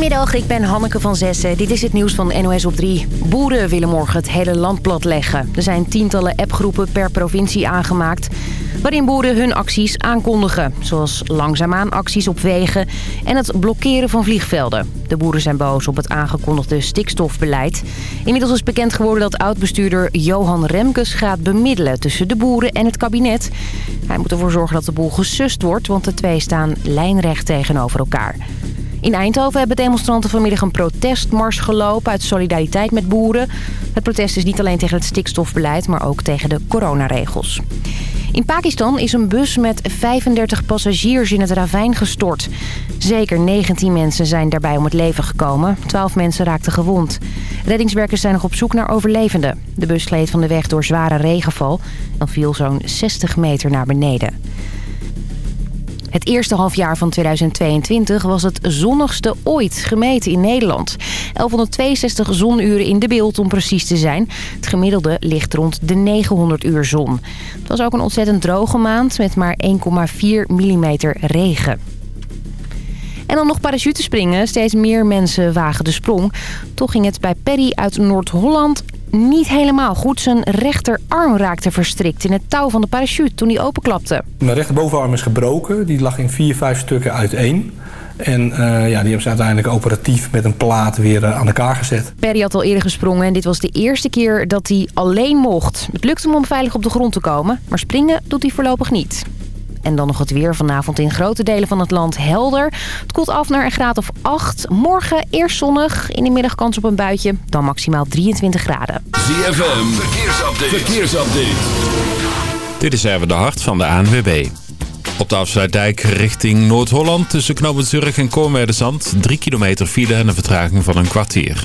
Goedemiddag, ik ben Hanneke van Zessen. Dit is het nieuws van NOS op 3. Boeren willen morgen het hele land platleggen. Er zijn tientallen appgroepen per provincie aangemaakt... waarin boeren hun acties aankondigen. Zoals langzaamaan acties op wegen en het blokkeren van vliegvelden. De boeren zijn boos op het aangekondigde stikstofbeleid. Inmiddels is bekend geworden dat oud-bestuurder Johan Remkes gaat bemiddelen... tussen de boeren en het kabinet. Hij moet ervoor zorgen dat de boel gesust wordt... want de twee staan lijnrecht tegenover elkaar. In Eindhoven hebben demonstranten vanmiddag een protestmars gelopen uit solidariteit met boeren. Het protest is niet alleen tegen het stikstofbeleid, maar ook tegen de coronaregels. In Pakistan is een bus met 35 passagiers in het ravijn gestort. Zeker 19 mensen zijn daarbij om het leven gekomen. 12 mensen raakten gewond. Reddingswerkers zijn nog op zoek naar overlevenden. De bus gleed van de weg door zware regenval en viel zo'n 60 meter naar beneden. Het eerste halfjaar van 2022 was het zonnigste ooit gemeten in Nederland. 1162 zonuren in de beeld om precies te zijn. Het gemiddelde ligt rond de 900 uur zon. Het was ook een ontzettend droge maand met maar 1,4 mm regen. En dan nog parachutespringen. Steeds meer mensen wagen de sprong. Toch ging het bij Perry uit Noord-Holland niet helemaal goed. Zijn rechterarm raakte verstrikt in het touw van de parachute toen hij openklapte. Mijn rechterbovenarm is gebroken. Die lag in vier, vijf stukken uiteen. En uh, ja, die hebben ze uiteindelijk operatief met een plaat weer uh, aan elkaar gezet. Perry had al eerder gesprongen en dit was de eerste keer dat hij alleen mocht. Het lukte hem om veilig op de grond te komen, maar springen doet hij voorlopig niet. En dan nog het weer vanavond in grote delen van het land helder. Het koelt af naar een graad of 8. Morgen eerst zonnig, in de middag kans op een buitje. Dan maximaal 23 graden. ZFM, verkeersupdate. verkeersupdate. Dit is even de hart van de ANWB. Op de afsluitdijk richting Noord-Holland tussen Knoopend en Koormeerdezand. 3 kilometer file en een vertraging van een kwartier.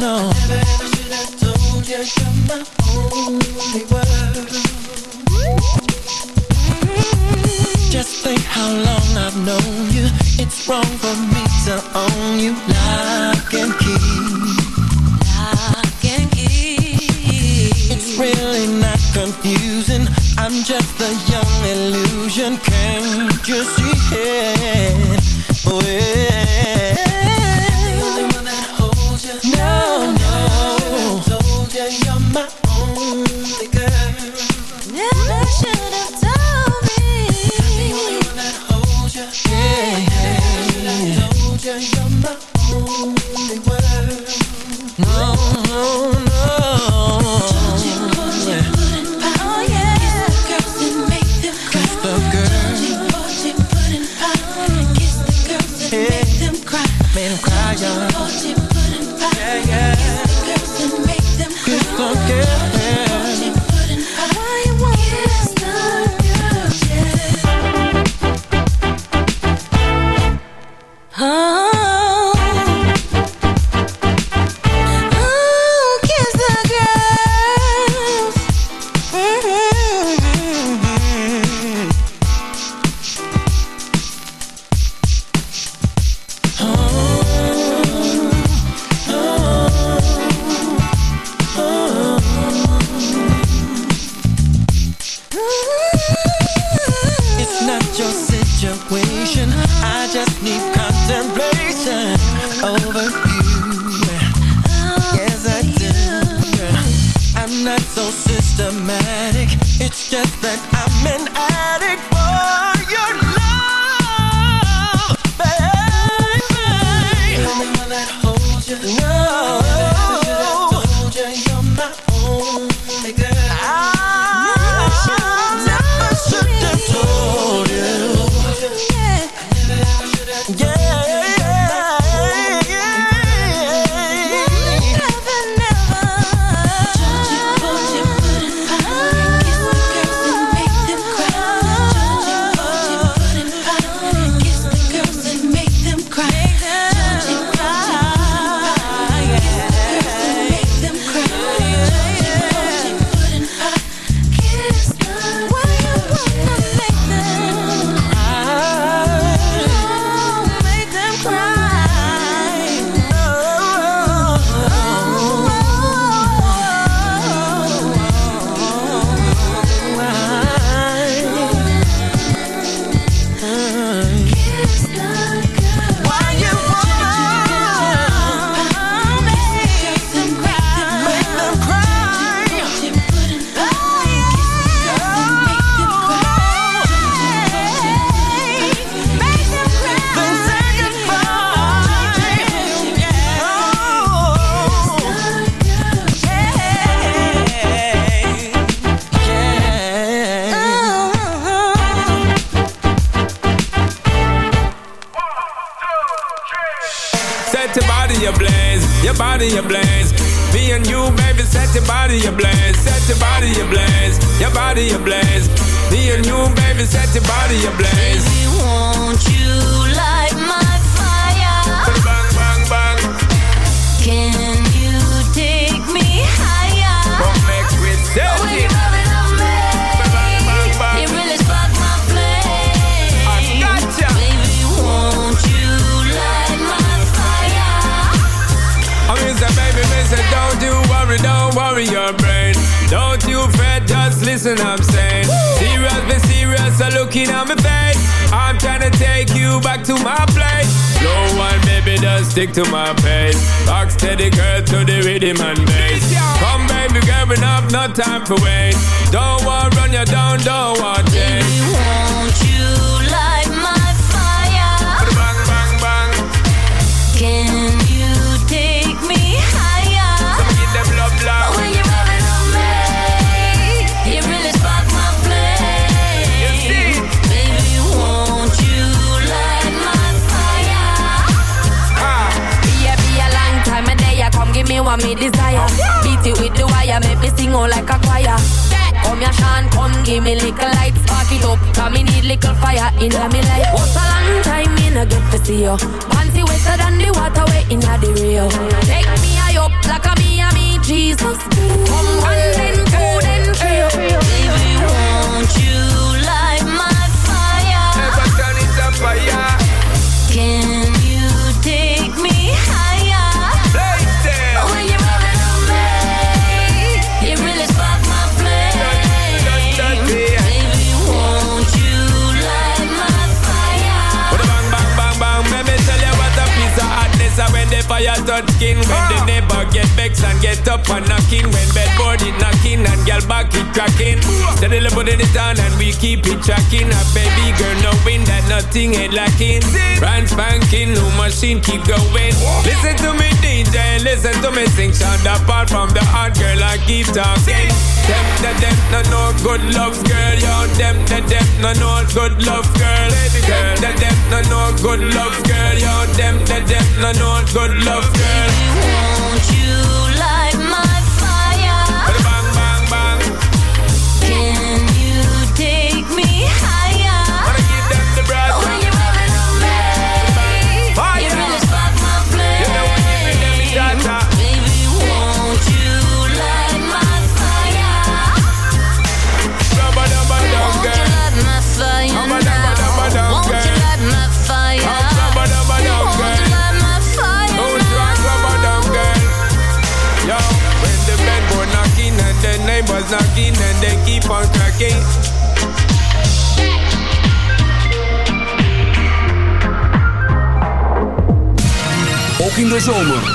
no. Never ever should have told you you're my only world. Just think how long I've known you. It's wrong for me to own you. Lock and key. Lock and key. It's really not confusing. I'm just a young illusion. Can't you see it? Oh, yeah. No time for wait. Don't want run you down, don't want change. Baby, won't you light my fire? Bang, bang, bang. Can you take me higher? Come get them love, love. When you're rubbing on me, you really spark my flame. You see? Baby, won't you light my fire? Ah. Be a, be a long time a day, come give me what me desire. Beat wire, make me sing out like a choir. Come here, Sean, come give me little light, spark it up. Cause me need little fire in me life. What's a long time me no get to see you? Panty wetter than the water way in the Rio. Take me high up like a me and me Jesus. Come one then two then three. Baby, won't you light my fire? Never turn it up fire. Fire touch skin. When the neighbor get vexed and get up and knocking. When bedboard it knocking and girl back it cracking. Steadily putting it on and we keep it tracking. A baby girl knowing that nothing ain't lacking. Brand spanking, new machine keep going. Listen to me DJ, listen to me sing. Sound apart from the hot girl I keep talking. Them, them, them, no no good love girl. Yo, them, them, them, no no good love girl. Girl, them, them, no no good love girl. Yo, them, them, them, no no good love girl. Won't you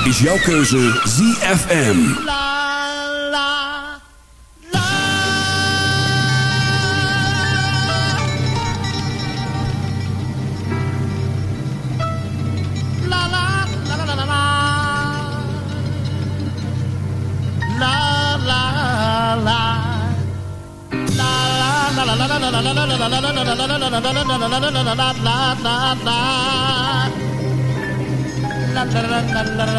is jouw keuze ZFM.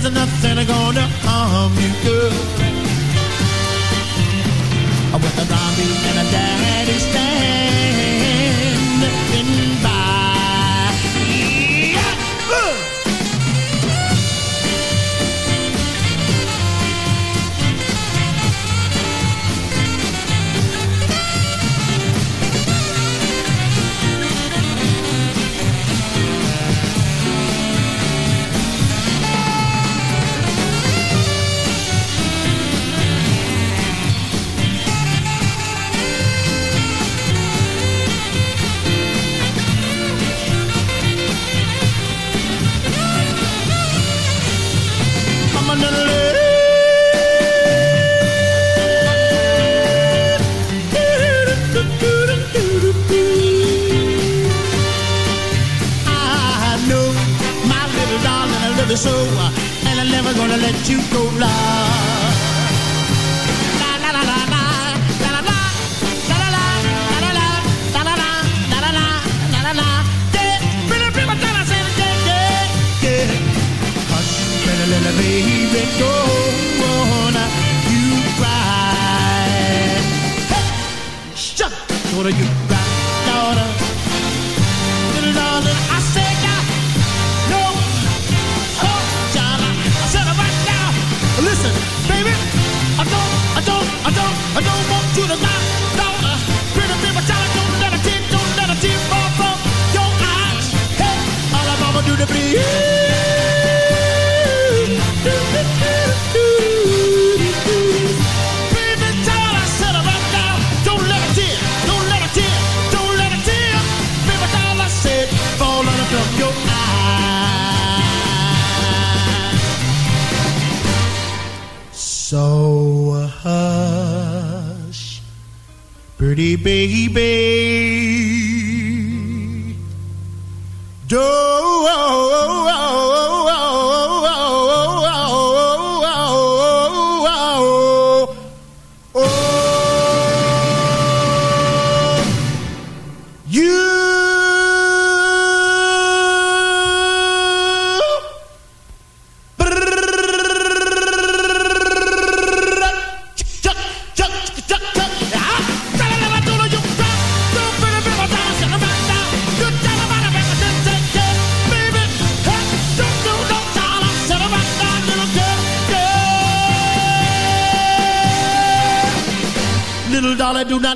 There's nothing gonna harm you, girl. With a mommy and a daddy standing love you so, and I'm never gonna let you go. La la la la la, baby, don't you cry. Hey, shut, daughter, you cry, daughter. Baby.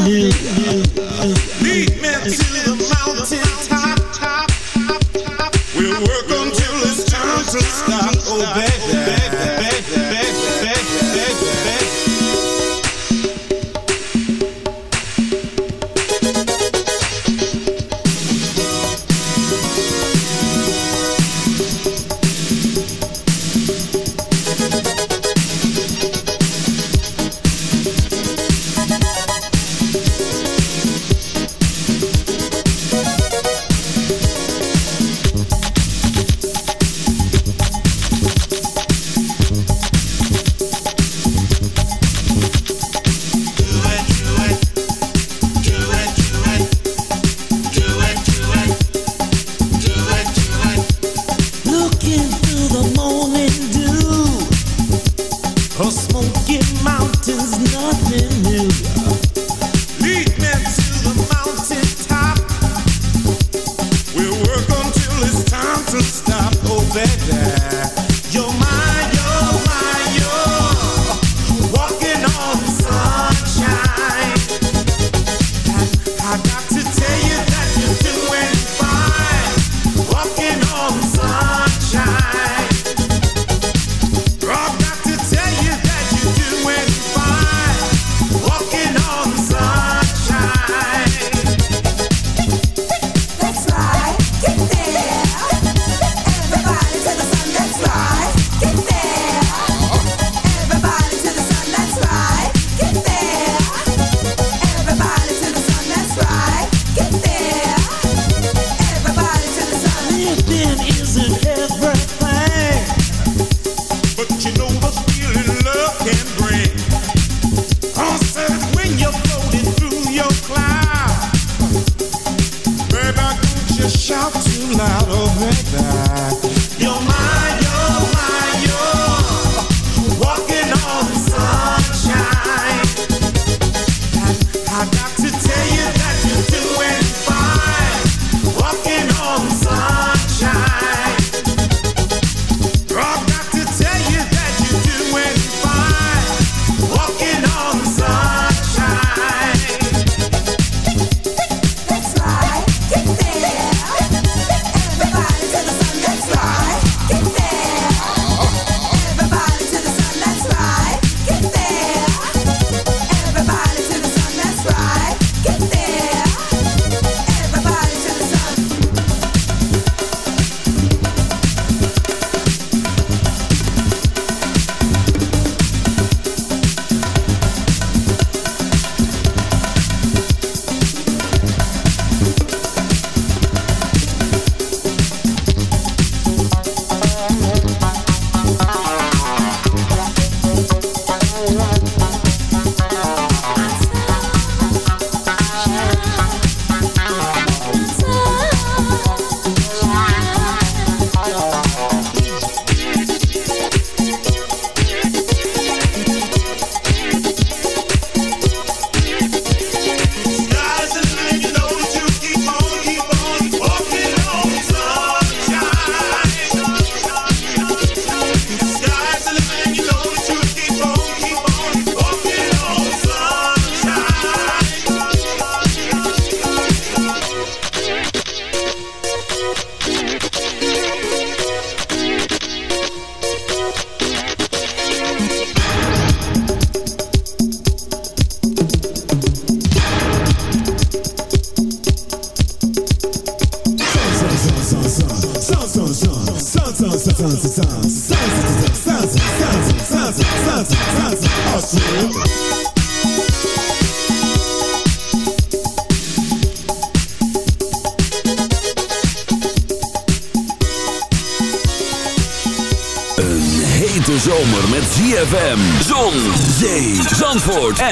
L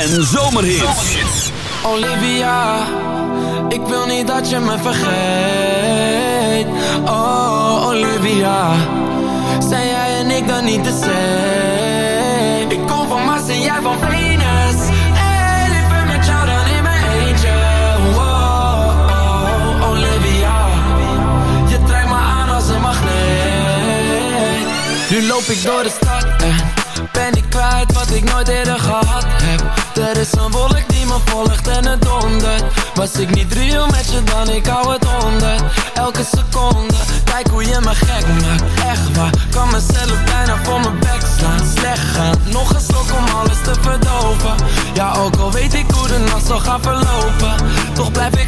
en zon. ik hou het onder Elke seconde, kijk hoe je me gek maakt Echt waar, kan mezelf bijna voor mijn bek slaan. Slecht gaan, nog een slok om alles te verdoven. Ja, ook al weet ik hoe de nacht zal gaan verlopen. Toch blijf ik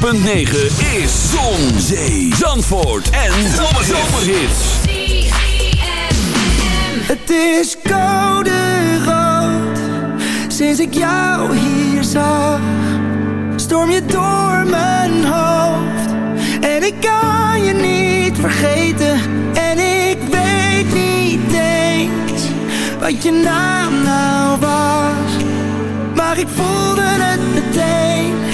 106.9 is Zon, Zee, Zandvoort en Zomerhits. Het is koude rood. Sinds ik jou hier zag Storm je door mijn hoofd. En ik kan je niet vergeten. En ik weet niet eens Wat je naam nou was. Maar ik voelde het meteen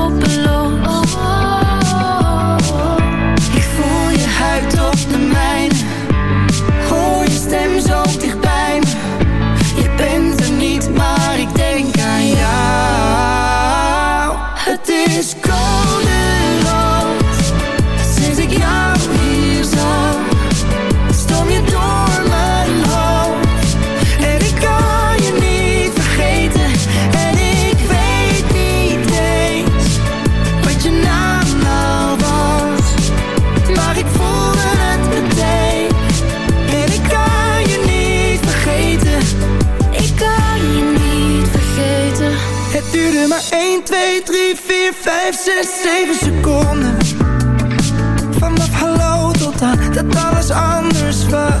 Vijf, zes, zeven seconden. Vanaf hallo tot aan dat alles anders was.